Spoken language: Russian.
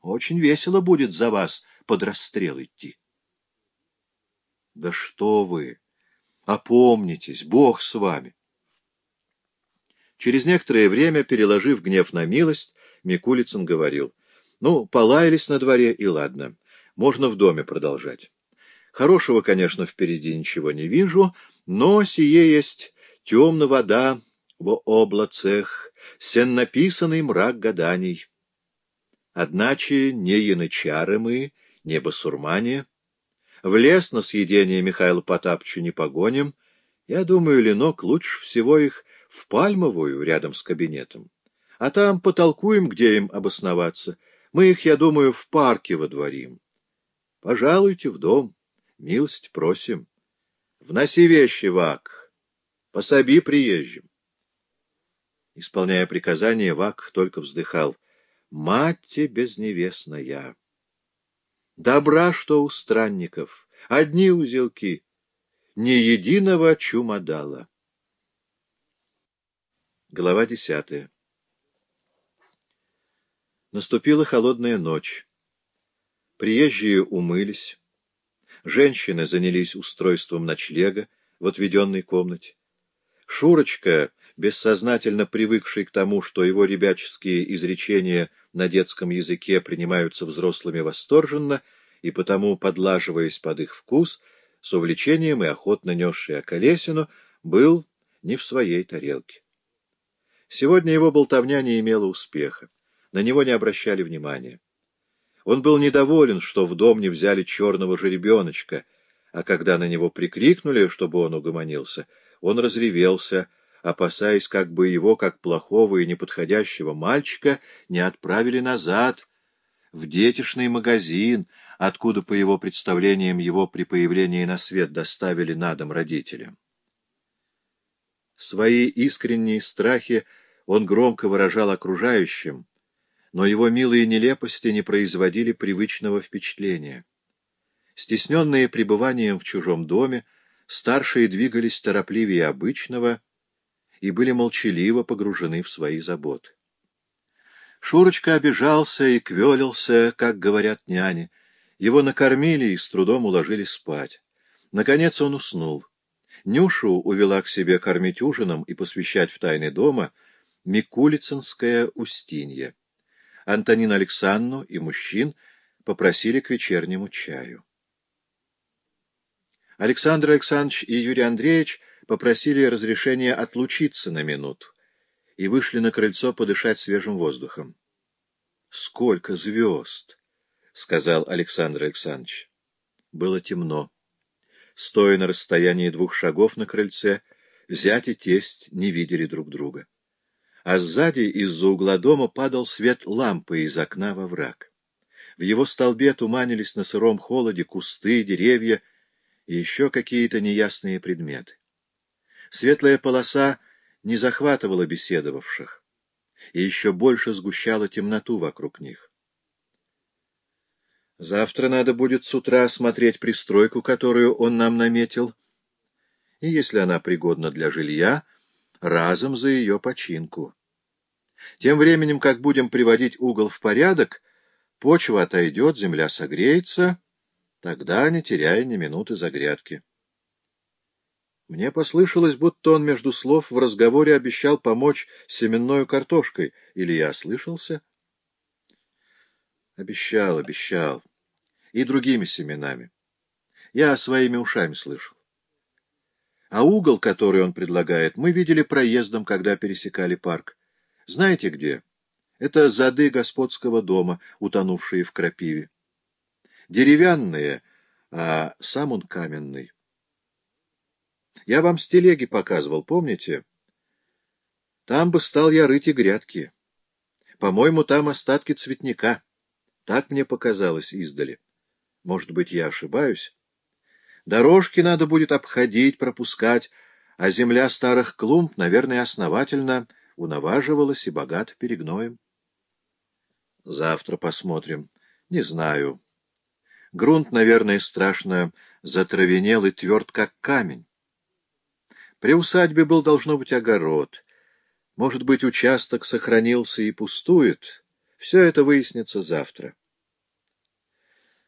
Очень весело будет за вас под расстрел идти. Да что вы! Опомнитесь, Бог с вами! Через некоторое время, переложив гнев на милость, Микулицын говорил, «Ну, полаялись на дворе, и ладно, можно в доме продолжать. Хорошего, конечно, впереди ничего не вижу, но сие есть темная вода во облацах, сен написанный мрак гаданий. Одначе не янычары мы, не басурмане, в лес на съедение Михаила Потапчу не погоним, я думаю, Ленок лучше всего их в Пальмовую, рядом с кабинетом. А там потолкуем, где им обосноваться. Мы их, я думаю, в парке водворим. Пожалуйте в дом, милость просим. Вноси вещи, Вак, пособи приезжим. Исполняя приказание, Вак только вздыхал. Мать безневестная! Добра, что у странников, одни узелки, ни единого чумодала. Глава десятая Наступила холодная ночь. Приезжие умылись. Женщины занялись устройством ночлега в отведенной комнате. Шурочка, бессознательно привыкший к тому, что его ребяческие изречения на детском языке принимаются взрослыми восторженно, и потому, подлаживаясь под их вкус, с увлечением и охотно несший околесину, был не в своей тарелке. Сегодня его болтовня не имела успеха, на него не обращали внимания. Он был недоволен, что в дом не взяли черного жеребеночка, а когда на него прикрикнули, чтобы он угомонился, он разревелся, опасаясь, как бы его, как плохого и неподходящего мальчика, не отправили назад, в детишный магазин, откуда, по его представлениям, его при появлении на свет доставили на дом родителям. Свои искренние страхи он громко выражал окружающим, но его милые нелепости не производили привычного впечатления. Стесненные пребыванием в чужом доме, старшие двигались торопливее обычного и были молчаливо погружены в свои заботы. Шурочка обижался и квелился, как говорят няни. Его накормили и с трудом уложили спать. Наконец он уснул. Нюшу увела к себе кормить ужином и посвящать в тайны дома — Микулицинская Устинья. Антонина Александровну и мужчин попросили к вечернему чаю. Александр Александрович и Юрий Андреевич попросили разрешения отлучиться на минуту и вышли на крыльцо подышать свежим воздухом. — Сколько звезд! — сказал Александр Александрович. Было темно. Стоя на расстоянии двух шагов на крыльце, зять и тесть не видели друг друга а сзади из-за угла дома падал свет лампы из окна во враг. В его столбе туманились на сыром холоде кусты, деревья и еще какие-то неясные предметы. Светлая полоса не захватывала беседовавших и еще больше сгущала темноту вокруг них. Завтра надо будет с утра осмотреть пристройку, которую он нам наметил, и, если она пригодна для жилья, разом за ее починку. Тем временем, как будем приводить угол в порядок, почва отойдет, земля согреется, тогда не теряя ни минуты загрядки. Мне послышалось, будто он между слов в разговоре обещал помочь семенной картошкой. Или я ослышался? Обещал, обещал. И другими семенами. Я своими ушами слышал. А угол, который он предлагает, мы видели проездом, когда пересекали парк. Знаете где? Это зады господского дома, утонувшие в крапиве. Деревянные, а сам он каменный. Я вам с телеги показывал, помните? Там бы стал я рыть и грядки. По-моему, там остатки цветника. Так мне показалось издали. Может быть, я ошибаюсь? Дорожки надо будет обходить, пропускать, а земля старых клумб, наверное, основательно унаваживалась и богата перегноем. Завтра посмотрим. Не знаю. Грунт, наверное, страшно затравенел и тверд, как камень. При усадьбе был, должно быть, огород. Может быть, участок сохранился и пустует. Все это выяснится завтра.